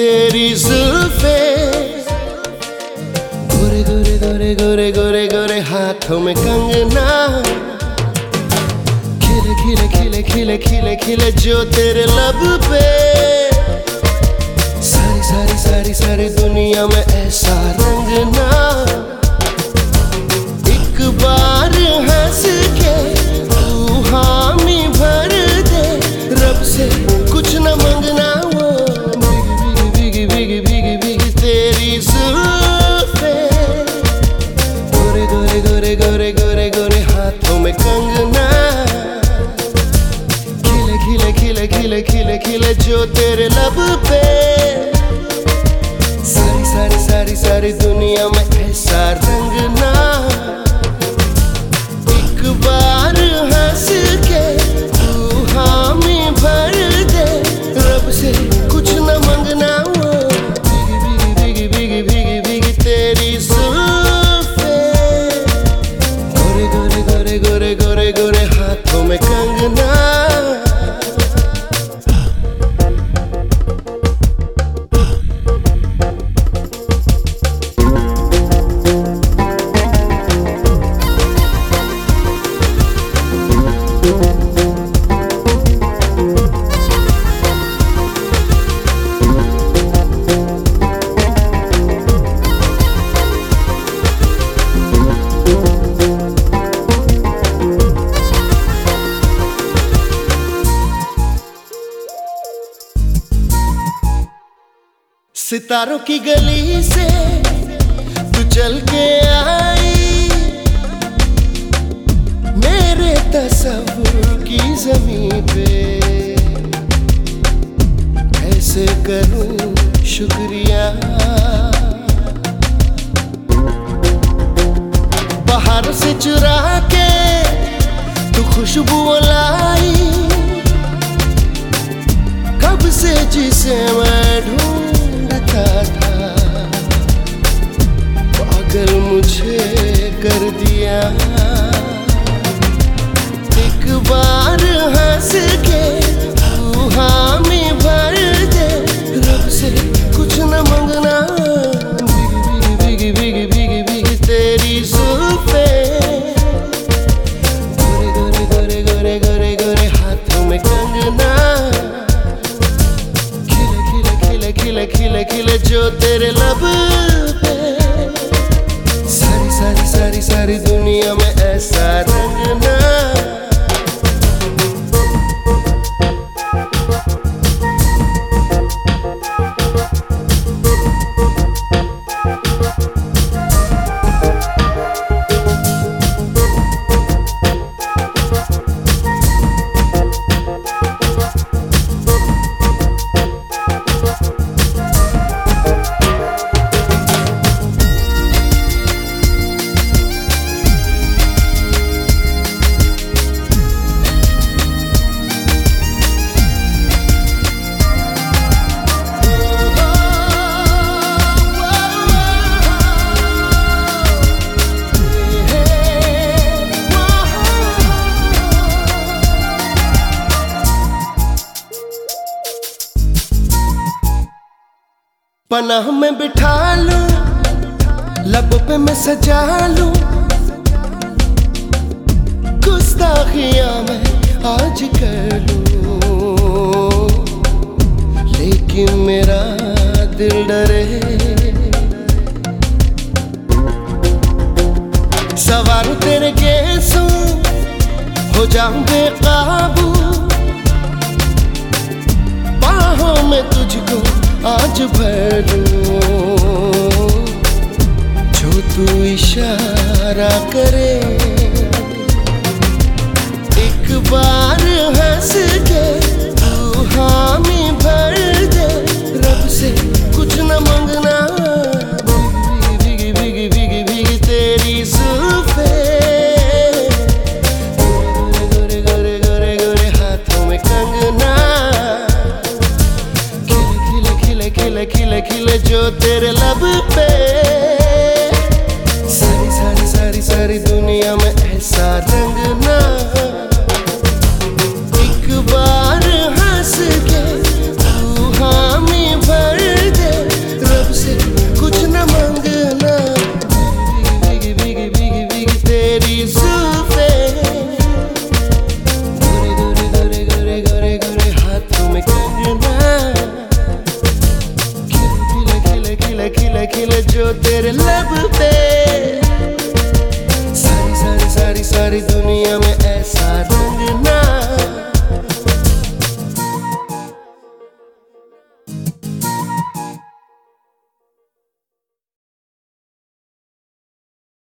तेरी जुल्फे। गोरे गोरे गोरे गोरे गोरे गोरे हाथों में कंगना। खिले खिले खिले खिले खिले खिले जो तेरे लब पे। सारी सारी सारी सारी दुनिया में ऐसा रंगना। जो तेरे लब पे। सारी सारी सारी सारी दुनिया में ऐसा रंगना एक बार हंस के तू हामी भर दे। रब से कुछ न मंगना गोरे गोरे हाथों में कंगना। सितारों की गली से तू चल के आई। मेरे तस्वुर की ज़मीन पे कैसे करूँ शुक्रिया। बाहर से चुरा के तू खुशबू लाई कब से जिसे मैं ढूंढता था पागल मुझे कर दिया। एक बार हंस के तू में भर खिले जो तेरे लब पनाह में बिठा लूँ लब पे मैं सजा लूँ। गुस्ताखियाँ मैं आज कर लूँ। लेकिन मेरा दिल डरे। सवार तेरे गेसों हो जाऊँ बेकाबू आज भरो जो तू इशारा करे तेरे लब पे। सारी सारी सारी सारी दुनिया में ऐसा रंगना besar.